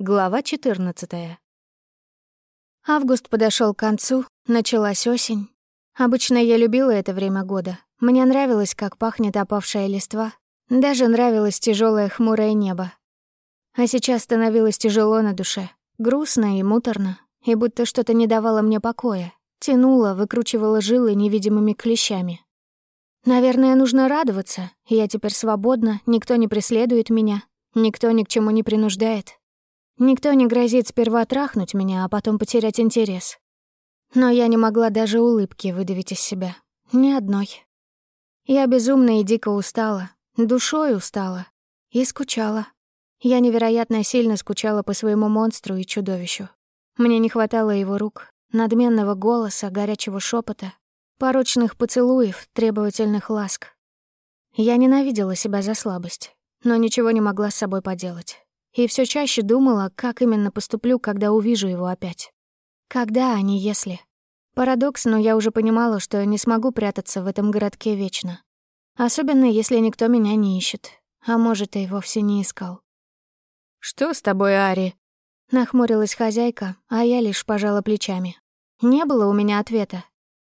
Глава 14. Август подошел к концу, началась осень. Обычно я любила это время года. Мне нравилось, как пахнет опавшая листва. Даже нравилось тяжелое хмурое небо. А сейчас становилось тяжело на душе. Грустно и муторно. И будто что-то не давало мне покоя. Тянуло, выкручивало жилы невидимыми клещами. Наверное, нужно радоваться. Я теперь свободна, никто не преследует меня. Никто ни к чему не принуждает. Никто не грозит сперва трахнуть меня, а потом потерять интерес. Но я не могла даже улыбки выдавить из себя. Ни одной. Я безумно и дико устала, душой устала и скучала. Я невероятно сильно скучала по своему монстру и чудовищу. Мне не хватало его рук, надменного голоса, горячего шепота, порочных поцелуев, требовательных ласк. Я ненавидела себя за слабость, но ничего не могла с собой поделать и все чаще думала, как именно поступлю, когда увижу его опять. Когда, а не если. Парадокс, но я уже понимала, что не смогу прятаться в этом городке вечно. Особенно, если никто меня не ищет. А может, и вовсе не искал. «Что с тобой, Ари?» Нахмурилась хозяйка, а я лишь пожала плечами. Не было у меня ответа.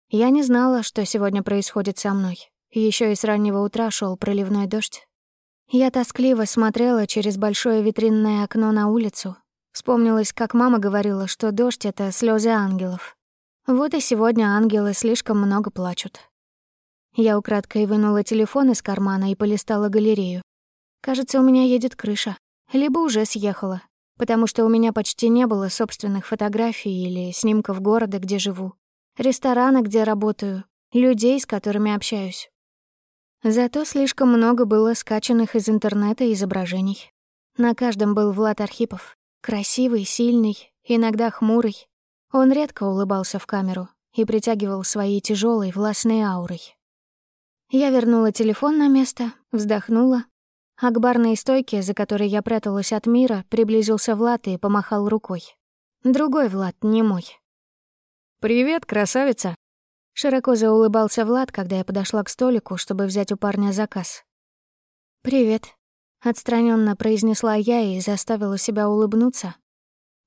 Я не знала, что сегодня происходит со мной. Еще и с раннего утра шел проливной дождь. Я тоскливо смотрела через большое витринное окно на улицу. Вспомнилось, как мама говорила, что дождь — это слезы ангелов. Вот и сегодня ангелы слишком много плачут. Я украдкой вынула телефон из кармана и полистала галерею. Кажется, у меня едет крыша. Либо уже съехала, потому что у меня почти не было собственных фотографий или снимков города, где живу, ресторана, где работаю, людей, с которыми общаюсь. Зато слишком много было скачанных из интернета изображений. На каждом был Влад Архипов. Красивый, сильный, иногда хмурый. Он редко улыбался в камеру и притягивал своей тяжелой властной аурой. Я вернула телефон на место, вздохнула. А к барной стойке, за которой я пряталась от мира, приблизился Влад и помахал рукой. Другой Влад, не мой. «Привет, красавица!» Широко заулыбался Влад, когда я подошла к столику, чтобы взять у парня заказ. «Привет», — отстраненно произнесла я и заставила себя улыбнуться.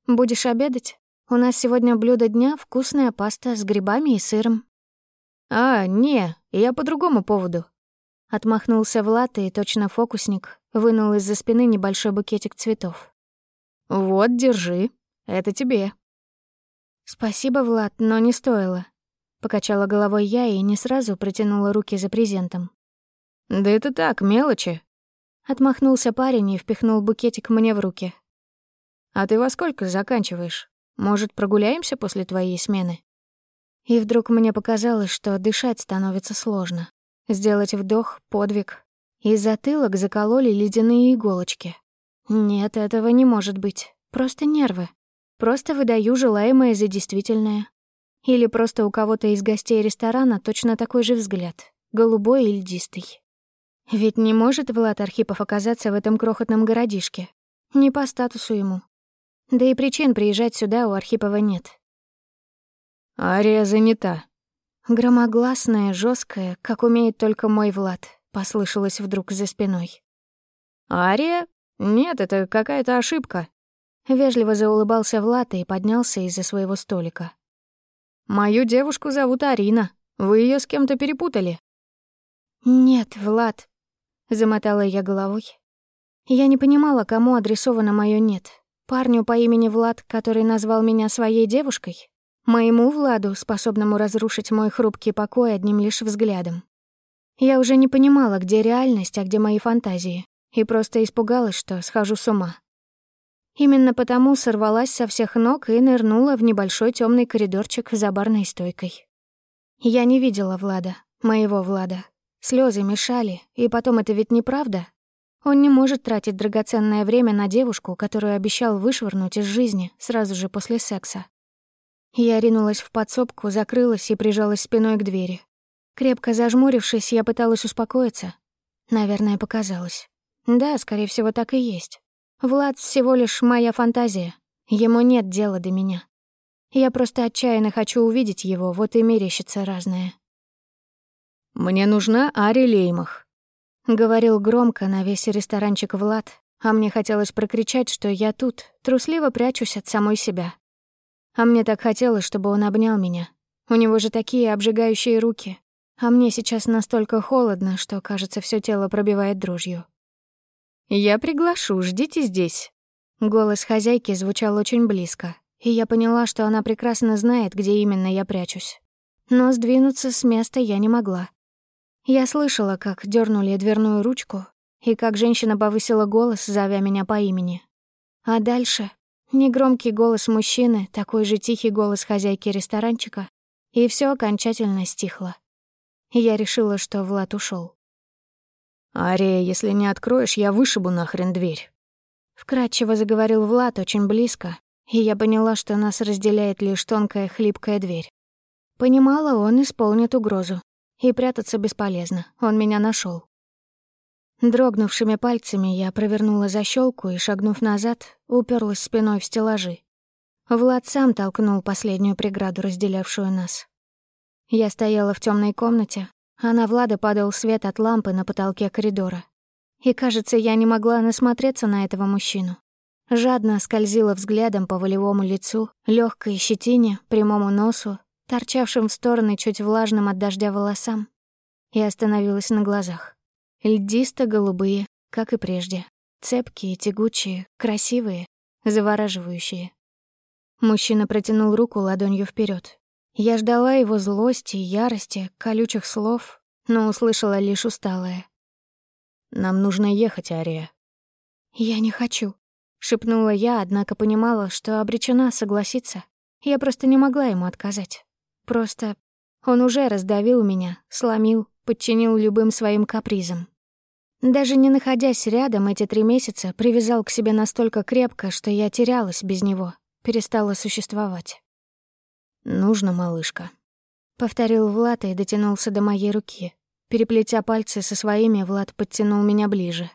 «Будешь обедать? У нас сегодня блюдо дня — вкусная паста с грибами и сыром». «А, не, я по другому поводу». Отмахнулся Влад и, точно фокусник, вынул из-за спины небольшой букетик цветов. «Вот, держи, это тебе». «Спасибо, Влад, но не стоило. Покачала головой я и не сразу протянула руки за презентом. «Да это так, мелочи». Отмахнулся парень и впихнул букетик мне в руки. «А ты во сколько заканчиваешь? Может, прогуляемся после твоей смены?» И вдруг мне показалось, что дышать становится сложно. Сделать вдох — подвиг. И затылок закололи ледяные иголочки. Нет, этого не может быть. Просто нервы. Просто выдаю желаемое за действительное. Или просто у кого-то из гостей ресторана точно такой же взгляд, голубой и льдистый. Ведь не может Влад Архипов оказаться в этом крохотном городишке. Не по статусу ему. Да и причин приезжать сюда у Архипова нет. «Ария занята». Громогласная, жесткая, как умеет только мой Влад, послышалось вдруг за спиной. «Ария? Нет, это какая-то ошибка». Вежливо заулыбался Влад и поднялся из-за своего столика. Мою девушку зовут Арина. Вы ее с кем-то перепутали?» «Нет, Влад», — замотала я головой. Я не понимала, кому адресовано мое «нет». Парню по имени Влад, который назвал меня своей девушкой? Моему Владу, способному разрушить мой хрупкий покой одним лишь взглядом. Я уже не понимала, где реальность, а где мои фантазии, и просто испугалась, что схожу с ума. Именно потому сорвалась со всех ног и нырнула в небольшой темный коридорчик за барной стойкой. Я не видела Влада, моего Влада. Слезы мешали, и потом это ведь неправда. Он не может тратить драгоценное время на девушку, которую обещал вышвырнуть из жизни сразу же после секса. Я ринулась в подсобку, закрылась и прижалась спиной к двери. Крепко зажмурившись, я пыталась успокоиться. Наверное, показалось. Да, скорее всего, так и есть. Влад всего лишь моя фантазия. Ему нет дела до меня. Я просто отчаянно хочу увидеть его, вот и мерещится разное. «Мне нужна Ари Леймах», — говорил громко на весь ресторанчик Влад, а мне хотелось прокричать, что я тут, трусливо прячусь от самой себя. А мне так хотелось, чтобы он обнял меня. У него же такие обжигающие руки, а мне сейчас настолько холодно, что, кажется, все тело пробивает дрожью. «Я приглашу, ждите здесь». Голос хозяйки звучал очень близко, и я поняла, что она прекрасно знает, где именно я прячусь. Но сдвинуться с места я не могла. Я слышала, как дернули дверную ручку, и как женщина повысила голос, зовя меня по имени. А дальше — негромкий голос мужчины, такой же тихий голос хозяйки ресторанчика, и все окончательно стихло. Я решила, что Влад ушел. «Ария, если не откроешь, я вышибу нахрен дверь». Вкратчиво заговорил Влад очень близко, и я поняла, что нас разделяет лишь тонкая хлипкая дверь. Понимала, он исполнит угрозу. И прятаться бесполезно, он меня нашел. Дрогнувшими пальцами я провернула защелку и, шагнув назад, уперлась спиной в стеллажи. Влад сам толкнул последнюю преграду, разделявшую нас. Я стояла в темной комнате, а на Влада падал свет от лампы на потолке коридора. И, кажется, я не могла насмотреться на этого мужчину. Жадно скользила взглядом по волевому лицу, легкой щетине, прямому носу, торчавшим в стороны чуть влажным от дождя волосам, и остановилась на глазах. Льдисто-голубые, как и прежде. Цепкие, тягучие, красивые, завораживающие. Мужчина протянул руку ладонью вперед, я ждала его злости, ярости, колючих слов, но услышала лишь усталое. «Нам нужно ехать, Ария». «Я не хочу», — шепнула я, однако понимала, что обречена согласиться. Я просто не могла ему отказать. Просто он уже раздавил меня, сломил, подчинил любым своим капризам. Даже не находясь рядом эти три месяца, привязал к себе настолько крепко, что я терялась без него, перестала существовать. «Нужно, малышка», — повторил Влад и дотянулся до моей руки. Переплетя пальцы со своими, Влад подтянул меня ближе.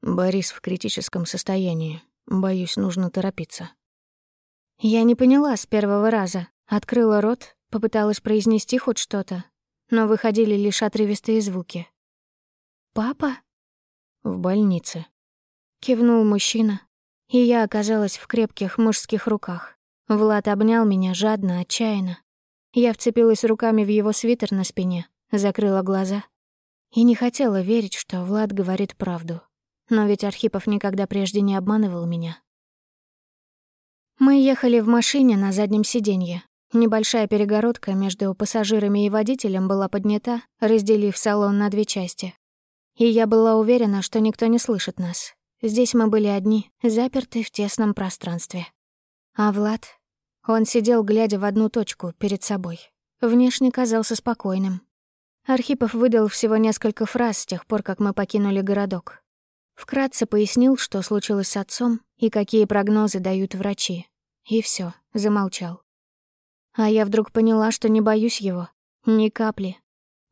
«Борис в критическом состоянии. Боюсь, нужно торопиться». Я не поняла с первого раза. Открыла рот, попыталась произнести хоть что-то, но выходили лишь отрывистые звуки. «Папа?» «В больнице», — кивнул мужчина, и я оказалась в крепких мужских руках. Влад обнял меня жадно, отчаянно. Я вцепилась руками в его свитер на спине, закрыла глаза. И не хотела верить, что Влад говорит правду. Но ведь Архипов никогда прежде не обманывал меня. Мы ехали в машине на заднем сиденье. Небольшая перегородка между пассажирами и водителем была поднята, разделив салон на две части. И я была уверена, что никто не слышит нас. Здесь мы были одни, заперты в тесном пространстве. А Влад он сидел, глядя в одну точку, перед собой. Внешне казался спокойным. Архипов выдал всего несколько фраз с тех пор, как мы покинули городок. Вкратце пояснил, что случилось с отцом и какие прогнозы дают врачи. И все, замолчал. А я вдруг поняла, что не боюсь его. Ни капли.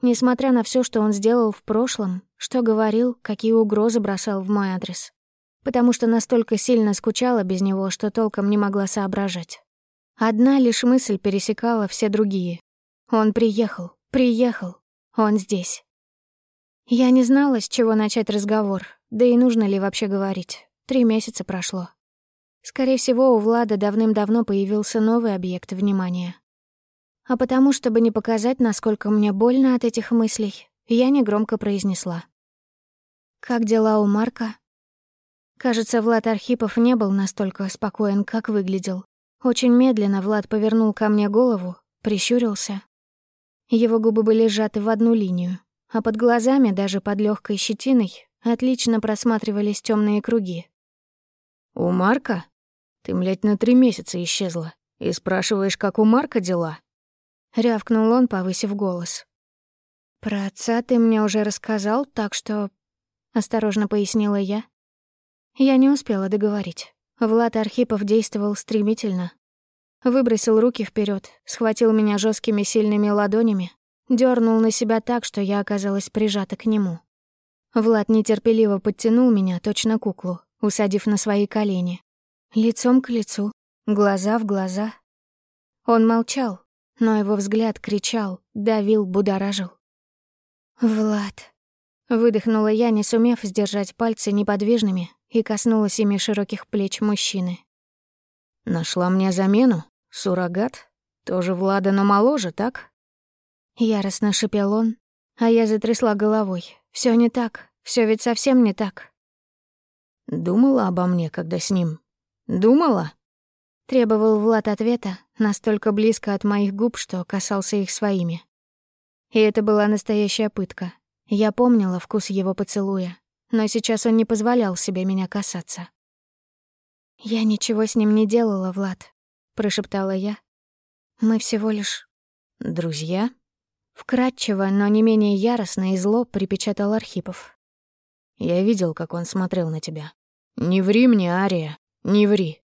Несмотря на все, что он сделал в прошлом, что говорил, какие угрозы бросал в мой адрес. Потому что настолько сильно скучала без него, что толком не могла соображать. Одна лишь мысль пересекала все другие. Он приехал, приехал, он здесь. Я не знала, с чего начать разговор, да и нужно ли вообще говорить. Три месяца прошло. Скорее всего, у Влада давным-давно появился новый объект внимания. А потому, чтобы не показать, насколько мне больно от этих мыслей, я негромко произнесла. «Как дела у Марка?» Кажется, Влад Архипов не был настолько спокоен, как выглядел. Очень медленно Влад повернул ко мне голову, прищурился. Его губы были сжаты в одну линию, а под глазами, даже под легкой щетиной, отлично просматривались темные круги. «У Марка? Ты, блядь, на три месяца исчезла. И спрашиваешь, как у Марка дела?» Рявкнул он, повысив голос. «Про отца ты мне уже рассказал, так что...» Осторожно пояснила я. Я не успела договорить. Влад Архипов действовал стремительно. Выбросил руки вперед, схватил меня жесткими сильными ладонями, дернул на себя так, что я оказалась прижата к нему. Влад нетерпеливо подтянул меня, точно куклу, усадив на свои колени. Лицом к лицу, глаза в глаза. Он молчал, но его взгляд кричал, давил, будоражил. «Влад», — выдохнула я, не сумев сдержать пальцы неподвижными, и коснулась ими широких плеч мужчины. «Нашла мне замену? Суррогат? Тоже Влада, но моложе, так?» Яростно шипел он, а я затрясла головой. Все не так, все ведь совсем не так. «Думала обо мне, когда с ним? Думала?» Требовал Влад ответа, настолько близко от моих губ, что касался их своими. И это была настоящая пытка. Я помнила вкус его поцелуя, но сейчас он не позволял себе меня касаться. «Я ничего с ним не делала, Влад», — прошептала я. «Мы всего лишь...» «Друзья?» Вкратчиво, но не менее яростно и зло припечатал Архипов. «Я видел, как он смотрел на тебя. Не ври мне, Ария, не ври».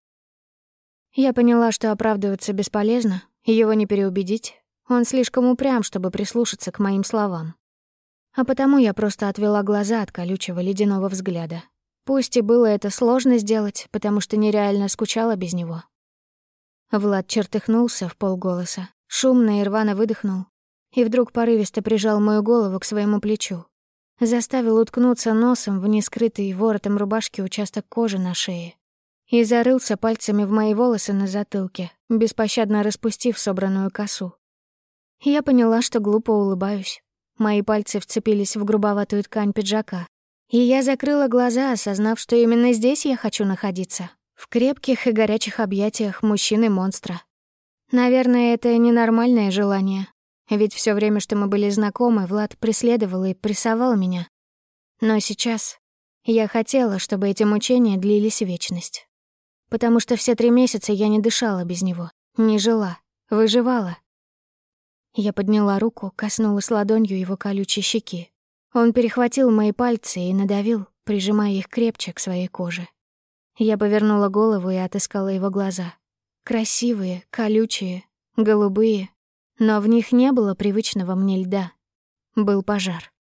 Я поняла, что оправдываться бесполезно, его не переубедить. Он слишком упрям, чтобы прислушаться к моим словам. А потому я просто отвела глаза от колючего ледяного взгляда. Пусть и было это сложно сделать, потому что нереально скучала без него. Влад чертыхнулся в полголоса, шумно и рвано выдохнул, и вдруг порывисто прижал мою голову к своему плечу. Заставил уткнуться носом в нескрытый воротом рубашки участок кожи на шее. И зарылся пальцами в мои волосы на затылке, беспощадно распустив собранную косу. Я поняла, что глупо улыбаюсь. Мои пальцы вцепились в грубоватую ткань пиджака. И я закрыла глаза, осознав, что именно здесь я хочу находиться. В крепких и горячих объятиях мужчины-монстра. Наверное, это ненормальное желание, ведь все время, что мы были знакомы, Влад преследовал и прессовал меня. Но сейчас я хотела, чтобы эти мучения длились вечность. Потому что все три месяца я не дышала без него, не жила, выживала. Я подняла руку, коснулась ладонью его колючей щеки. Он перехватил мои пальцы и надавил, прижимая их крепче к своей коже. Я повернула голову и отыскала его глаза. Красивые, колючие, голубые, но в них не было привычного мне льда. Был пожар.